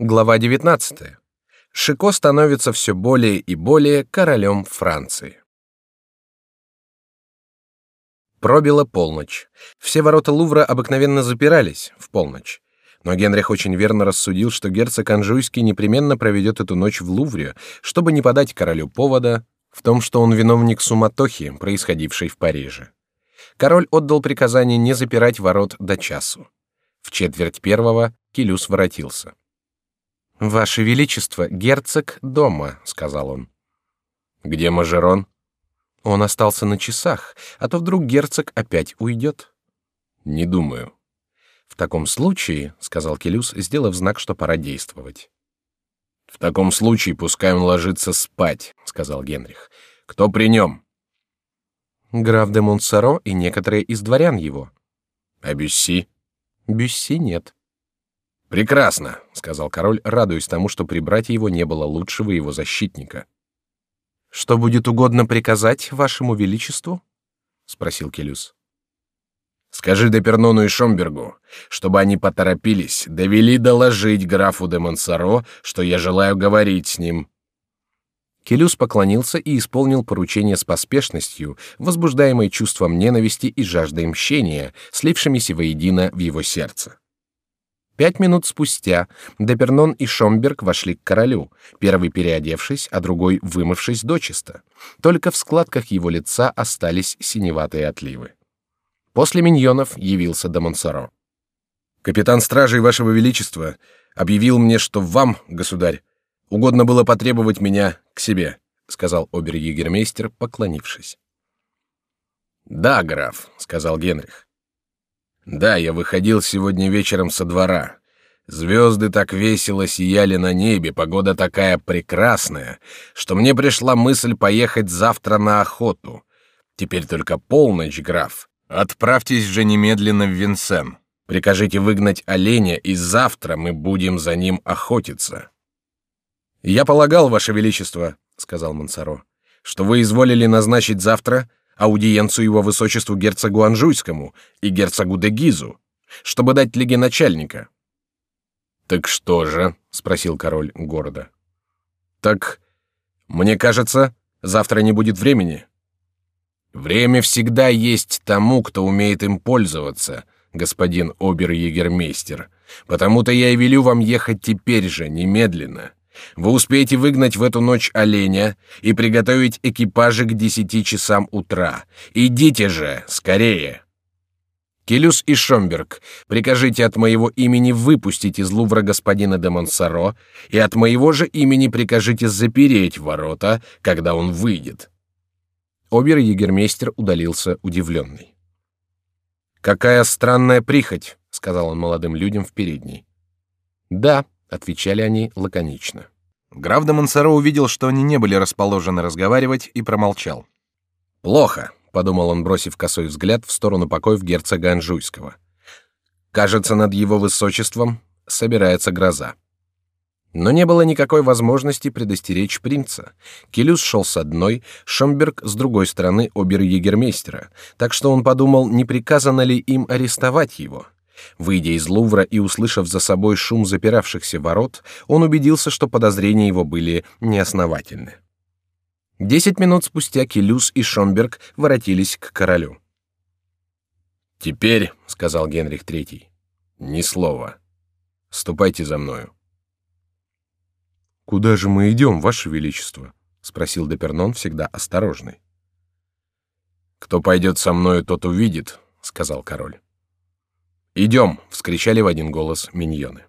Глава 19. Шико становится все более и более королем Франции. Пробила полночь. Все ворота Лувра обыкновенно запирались в полночь. Но Генрих очень верно рассудил, что герцог Анжуйский непременно проведет эту ночь в Лувре, чтобы не подать королю повода в том, что он виновник суматохи, происходившей в Париже. Король отдал приказание не запирать ворот до часу. В четверть первого Килюс воротился. Ваше величество, герцог дома, сказал он. Где Мажерон? Он остался на часах, а то вдруг герцог опять уйдет. Не думаю. В таком случае, сказал Келюс, сделав знак, что пора действовать. В таком случае пускай он ложится спать, сказал Генрих. Кто при нем? Граф де Монсоро и некоторые из дворян его. А Бюсси? Бюсси нет. Прекрасно, сказал король, радуясь тому, что при брате его не было лучшего его защитника. Что будет угодно приказать вашему величеству? спросил Келюс. Скажи Депернону и Шомбергу, чтобы они поторопились, довели доложить графу де Монсоро, что я желаю говорить с ним. Келюс поклонился и исполнил поручение с поспешностью, возбуждаемой чувством ненависти и жаждой мщения, слившимися воедино в его сердце. Пять минут спустя Депернон и Шомберг вошли к королю, первый переодевшись, а другой вымывшись дочисто. Только в складках его лица остались синеватые отливы. После миньонов явился де Монсоро. Капитан стражей вашего величества объявил мне, что вам, государь, угодно было потребовать меня к себе, сказал обер-егермейстер, поклонившись. Да, граф, сказал Генрих. Да, я выходил сегодня вечером со двора. Звезды так весело сияли на небе, погода такая прекрасная, что мне пришла мысль поехать завтра на охоту. Теперь только полночь, граф. Отправьтесь же немедленно в Винсен. Прикажите выгнать оленя, и завтра мы будем за ним охотиться. Я полагал, ваше величество, сказал Мансаро, что вы изволили назначить завтра аудиенцию его высочеству герцогу Анжуйскому и герцогу де Гизу, чтобы дать лиге начальника. Так что же? спросил король города. Так, мне кажется, завтра не будет времени. Время всегда есть тому, кто умеет им пользоваться, господин обер-егермейстер. Потому-то я и велю вам ехать теперь же, немедленно. Вы успеете выгнать в эту ночь оленя и приготовить экипажи к десяти часам утра. Идите же, скорее. Келюс и Шомберг, прикажите от моего имени выпустить из Лувра господина де Монсоро, и от моего же имени прикажите запереть ворота, когда он выйдет. Обер-егермейстер удалился удивленный. Какая странная прихоть, сказал он молодым людям в передней. Да, отвечали они лаконично. Граф де Монсоро увидел, что они не были расположены разговаривать, и промолчал. Плохо, подумал он, бросив косой взгляд в сторону покоев герцога Анжуйского. Кажется, над его высочеством собирается гроза. Но не было никакой возможности предостеречь принца. Келюс шел с одной, Шомберг с другой стороны обер-егермейстера, так что он подумал, не приказано ли им арестовать его. Выйдя из Лувра и услышав за собой шум запиравшихся ворот, он убедился, что подозрения его были неосновательны. Десять минут спустя Келюс и Шомберг воротились к королю. Теперь, сказал Генрих III, ни слова. Ступайте за мною. Куда же мы идем, ваше величество? спросил Депернон, всегда осторожный. Кто пойдет со мною, тот увидит, сказал король. Идем! – вскричали в один голос миньоны.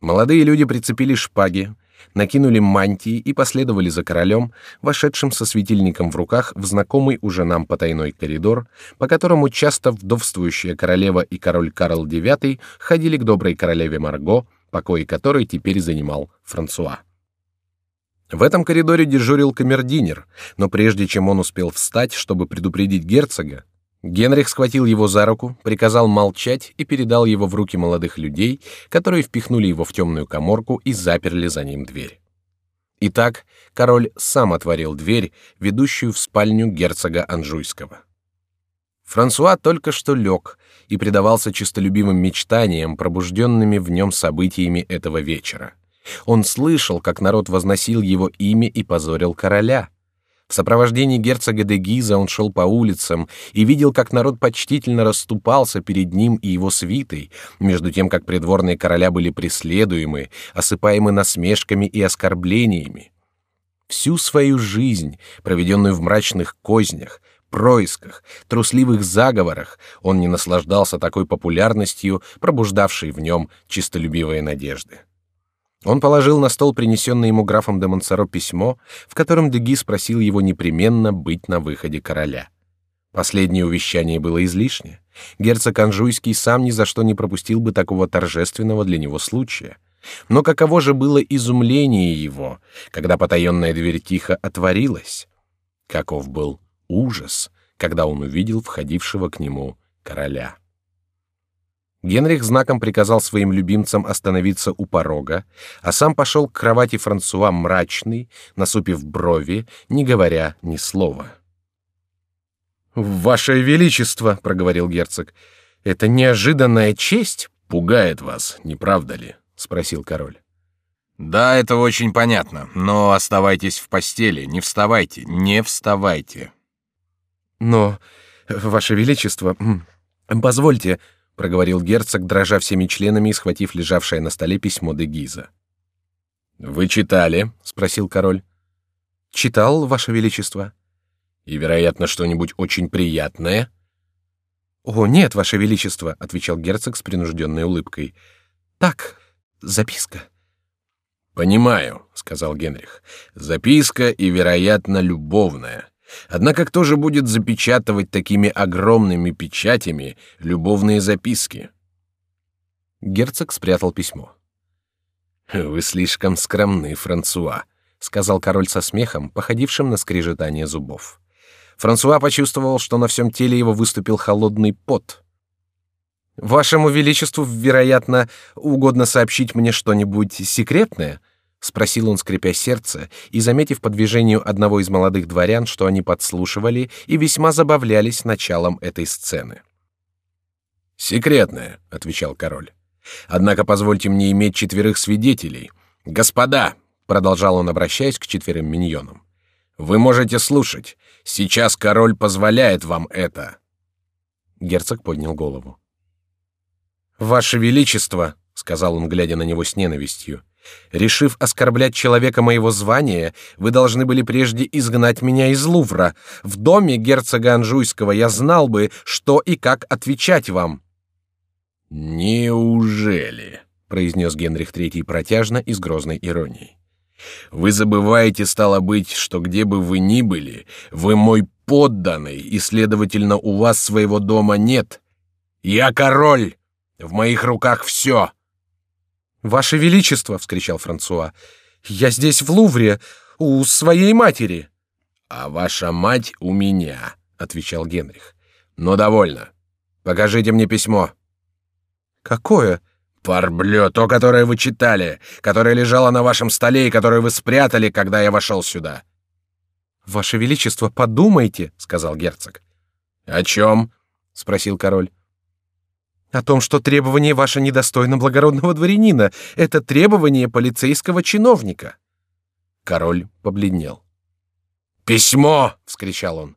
Молодые люди прицепили шпаги, накинули мантии и последовали за королем, вошедшим со светильником в руках в знакомый уже нам потайной коридор, по которому часто вдовствующая королева и король Карл IX ходили к доброй королеве Марго, покои которой теперь занимал Франсуа. В этом коридоре дежурил камердинер, но прежде чем он успел встать, чтобы предупредить герцога, Генрих схватил его за руку, приказал молчать и передал его в руки молодых людей, которые впихнули его в темную каморку и заперли за ним дверь. Итак, король сам отворил дверь, ведущую в спальню герцога Анжуйского. Франсуа только что лег и предавался честолюбивым мечтаниям, пробужденными в нем событиями этого вечера. Он слышал, как народ возносил его имя и позорил короля. В сопровождении герцога де Гиза он шел по улицам и видел, как народ почтительно расступался перед ним и его свитой, между тем, как придворные короля были преследуемы, осыпаемы насмешками и оскорблениями. Всю свою жизнь, проведенную в мрачных кознях, происках, трусливых заговорах он не наслаждался такой популярностью, пробуждавшей в нем чистолюбивые надежды. Он положил на стол принесенное ему графом де Монсоро письмо, в котором Деги спросил его непременно быть на выходе короля. Последнее увещание было излишне. Герцог Анжуйский сам ни за что не пропустил бы такого торжественного для него случая. Но каково же было изумление его, когда потаенная дверь тихо отворилась? Каков был ужас, когда он увидел входившего к нему короля. Генрих знаком приказал своим любимцам остановиться у порога, а сам пошел к кровати Франсуа мрачный, насупив брови, не говоря ни слова. «Ваше Величество», — проговорил герцог, — «это неожиданная честь пугает вас, не правда ли?» — спросил король. «Да, это очень понятно, но оставайтесь в постели, не вставайте, не вставайте». Но, ваше величество, позвольте, проговорил герцог, дрожа всеми членами и схватив лежавшее на столе письмо де Гиза. Вы читали? спросил король. Читал, ваше величество. И, вероятно, что-нибудь очень приятное. О, нет, ваше величество, отвечал герцог с принужденной улыбкой. Так, записка. Понимаю, сказал Генрих. Записка и, вероятно, любовная. Однако кто же будет запечатывать такими огромными печатями любовные записки? Герцог спрятал письмо. Вы слишком скромны, Франсуа, сказал король со смехом, походившим на скрежетание зубов. Франсуа почувствовал, что на всем теле его выступил холодный пот. Вашему величеству, вероятно, угодно сообщить мне что-нибудь секретное, спросил он, скрипя сердце, и заметив по движению одного из молодых дворян, что они подслушивали и весьма забавлялись началом этой сцены. Секретное, отвечал король. Однако позвольте мне иметь четверых свидетелей. Господа, продолжал он, обращаясь к четверым миньонам, вы можете слушать. Сейчас король позволяет вам это. Герцог поднял голову. Ваше величество, сказал он, глядя на него с ненавистью, Решив оскорблять человека моего звания, вы должны были прежде изгнать меня из Лувра. В доме герцога Анжуйского я знал бы, что и как отвечать вам. Неужели? произнес Генрих III протяжно и с грозной иронией. Вы забываете, стало быть, что где бы вы ни были, вы мой подданный, и, следовательно, у вас своего дома нет. Я король, в моих руках все. Ваше величество, вскричал Франсуа, я здесь в Лувре у своей матери. А ваша мать у меня, отвечал Генрих. Но довольно. Покажите мне письмо. Какое? Парблё, то, которое вы читали, которое лежало на вашем столе и которое вы спрятали, когда я вошел сюда. Ваше величество, подумайте, сказал герцог. О чем? спросил король. О том, что требование ваше недостойно благородного дворянина, это требование полицейского чиновника. Король побледнел. Письмо! – вскричал он.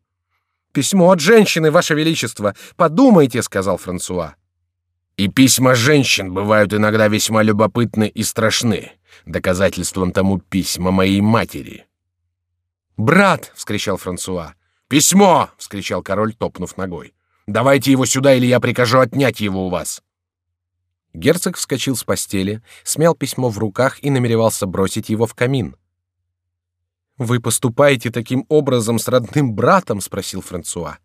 Письмо от женщины, ваше величество. Подумайте, сказал Франсуа. И письма женщин бывают иногда весьма любопытны и страшны. Доказательством тому письма моей матери. Брат! – вскричал Франсуа. Письмо! – вскричал король, топнув ногой. Давайте его сюда, или я прикажу отнять его у вас. Герцог вскочил с постели, смял письмо в руках и намеревался бросить его в камин. Вы поступаете таким образом с родным братом? – спросил Франсуа.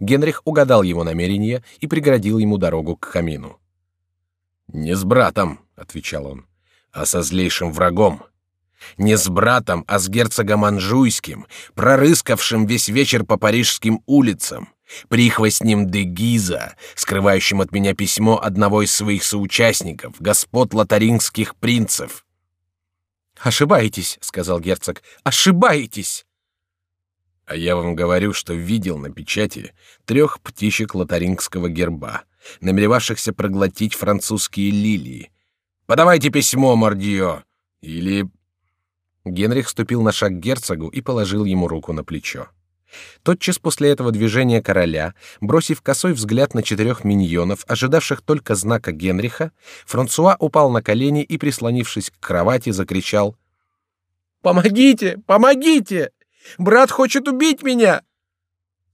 Генрих угадал его намерение и преградил ему дорогу к камину. Не с братом, отвечал он, а со злейшим врагом. Не с братом, а с герцогом Анжуйским, прорыскавшим весь вечер по парижским улицам, прихвостнем де Гиза, скрывающим от меня письмо одного из своих соучастников, господ лотарингских принцев. Ошибаетесь, сказал герцог. Ошибаетесь. А я вам говорю, что видел на печати трех птичек лотарингского герба, намеревавшихся проглотить французские лилии. Подавайте письмо, мордио, или Генрих ступил на шаг к герцогу и положил ему руку на плечо. Тотчас после этого движения короля, бросив косой взгляд на четырех миньонов, ожидавших только знака Генриха, Франсуа упал на колени и, прислонившись к кровати, закричал: "Помогите, помогите! Брат хочет убить меня!"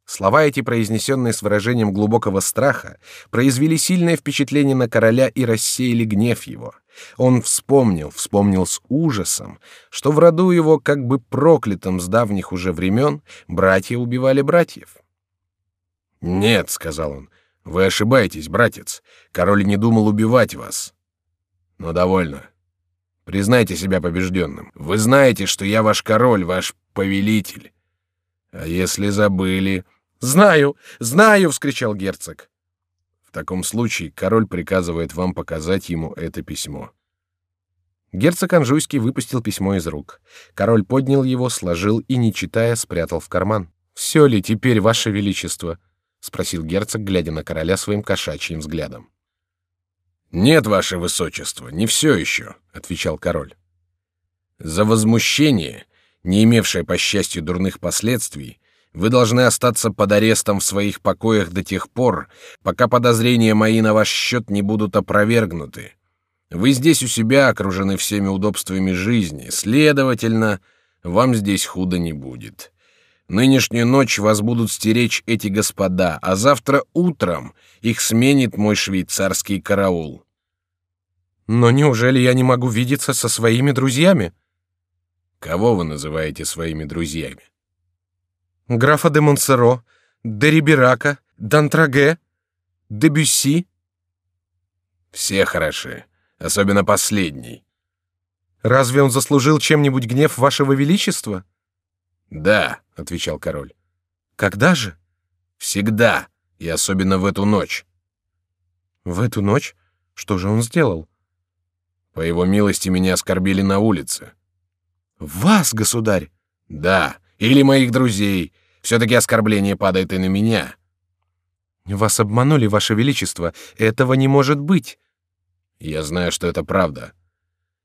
Слова эти, произнесенные с выражением глубокого страха, произвели сильное впечатление на короля и рассеяли гнев его. Он вспомнил, вспомнил с ужасом, что в роду его, как бы проклятом с давних уже времен, братья убивали братьев. «Нет», — сказал он, — «вы ошибаетесь, братец. Король не думал убивать вас». «Но довольно. Признайте себя побежденным. Вы знаете, что я ваш король, ваш повелитель. А если забыли...» «Знаю, знаю!» — вскричал герцог. Таком случае король приказывает вам показать ему это письмо. Герцог Анжуйский выпустил письмо из рук. Король поднял его, сложил и, не читая, спрятал в карман. «Все ли теперь, ваше величество?» — спросил герцог, глядя на короля своим кошачьим взглядом. «Нет, ваше высочество, не все еще», — отвечал король. «За возмущение, не имевшее, по счастью, дурных последствий, вы должны остаться под арестом в своих покоях до тех пор, пока подозрения мои на ваш счет не будут опровергнуты. Вы здесь у себя окружены всеми удобствами жизни, следовательно, вам здесь худо не будет. Нынешнюю ночь вас будут стеречь эти господа, а завтра утром их сменит мой швейцарский караул. Но неужели я не могу видеться со своими друзьями? Кого вы называете своими друзьями? Графа де Монсоро, де Риберака, Д'Антраге, де Бюсси. Все хороши, особенно последний. Разве он заслужил чем-нибудь гнев вашего величества? Да, отвечал король. Когда же? Всегда, и особенно в эту ночь. В эту ночь? Что же он сделал? По его милости меня оскорбили на улице. Вас, государь? Да, или моих друзей. Все-таки оскорбление падает и на меня. Вас обманули, ваше величество. Этого не может быть. Я знаю, что это правда.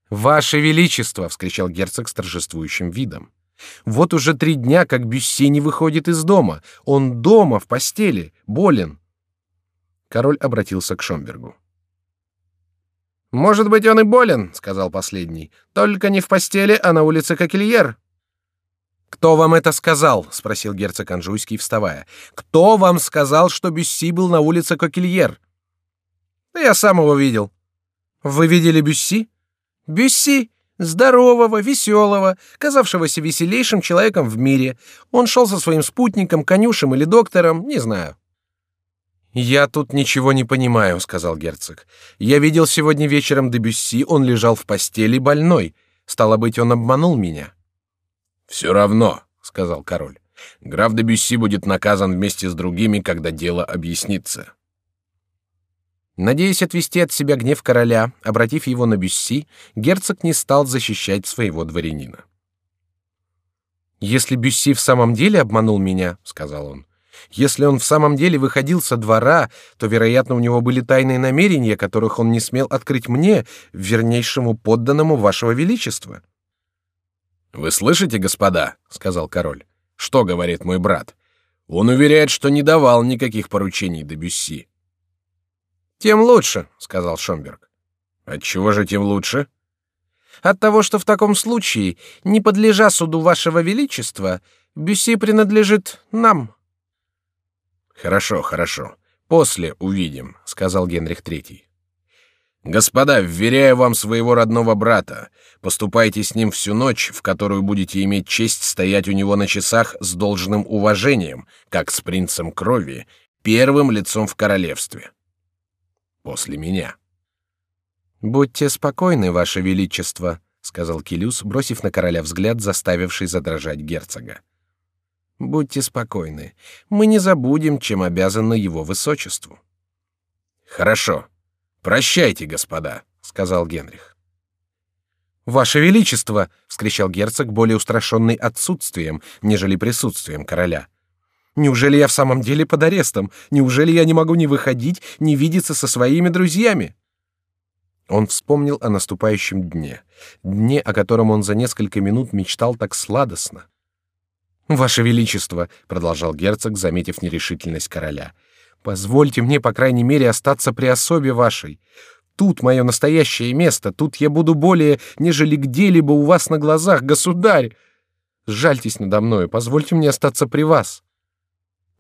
Ваше величество, вскричал герцог с торжествующим видом. Вот уже три дня, как Бюсси не выходит из дома. Он дома в постели, болен. Король обратился к Шомбергу. Может быть, он и болен, сказал последний. Только не в постели, а на улице Кокельер. Кто вам это сказал? – спросил герцог Анжуйский, вставая. Кто вам сказал, что Бюсси был на улице Кокельер? Я сам его видел. Вы видели Бюсси? Бюсси, здорового, веселого, казавшегося веселейшим человеком в мире. Он шел со своим спутником, конюшем или доктором, не знаю. Я тут ничего не понимаю, сказал герцог. Я видел сегодня вечером Дебюсси, он лежал в постели больной. Стало быть, он обманул меня. Все равно, сказал король. Граф де Бюсси будет наказан вместе с другими, когда дело объяснится. Надеясь отвести от себя гнев короля, обратив его на Бюсси, герцог не стал защищать своего дворянина. Если Бюсси в самом деле обманул меня, сказал он, если он в самом деле выходил со двора, то, вероятно, у него были тайные намерения, которых он не смел открыть мне, вернейшему подданному вашего величества. Вы слышите, господа, сказал король. Что говорит мой брат? Он уверяет, что не давал никаких поручений Дебюсси. Тем лучше, сказал Шомберг. От чего же тем лучше? От того, что в таком случае, не подлежа суду вашего величества, Бюсси принадлежит нам. Хорошо, хорошо. После увидим, сказал Генрих Третий. Господа, вверяю вам своего родного брата. Поступайте с ним всю ночь, в которую будете иметь честь стоять у него на часах с должным уважением, как с принцем крови, первым лицом в королевстве. После меня. Будьте спокойны, ваше величество, сказал Килюс, бросив на короля взгляд, заставивший задрожать герцога. Будьте спокойны, мы не забудем, чем обязаны его высочеству. Хорошо, Прощайте, господа, сказал Генрих. Ваше величество, вскричал герцог, более устрашенный отсутствием, нежели присутствием короля. Неужели я в самом деле под арестом? Неужели я не могу ни выходить, ни видеться со своими друзьями? Он вспомнил о наступающем дне, дне, о котором он за несколько минут мечтал так сладостно. Ваше величество, продолжал герцог, заметив нерешительность короля, позвольте мне по крайней мере остаться при особе вашей. Тут мое настоящее место, тут я буду более, нежели где-либо у вас на глазах, государь. Жальтесь надо мною, позвольте мне остаться при вас.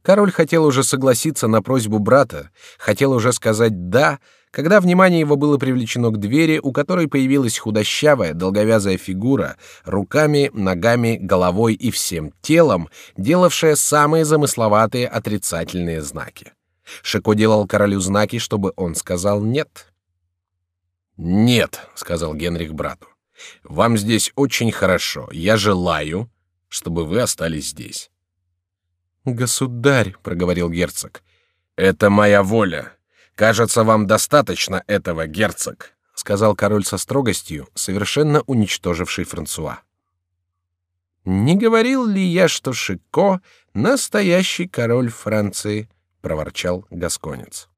Король хотел уже согласиться на просьбу брата, хотел уже сказать да, когда внимание его было привлечено к двери, у которой появилась худощавая, долговязая фигура, руками, ногами, головой и всем телом, делавшая самые замысловатые отрицательные знаки. Шико делал королю знаки, чтобы он сказал нет. Нет, сказал Генрих брату. Вам здесь очень хорошо. Я желаю, чтобы вы остались здесь. Государь, проговорил герцог. Это моя воля. Кажется, вам достаточно этого, герцог, сказал король со строгостью, совершенно уничтоживший Франсуа. Не говорил ли я, что Шико настоящий король Франции? Проворчал гасконец.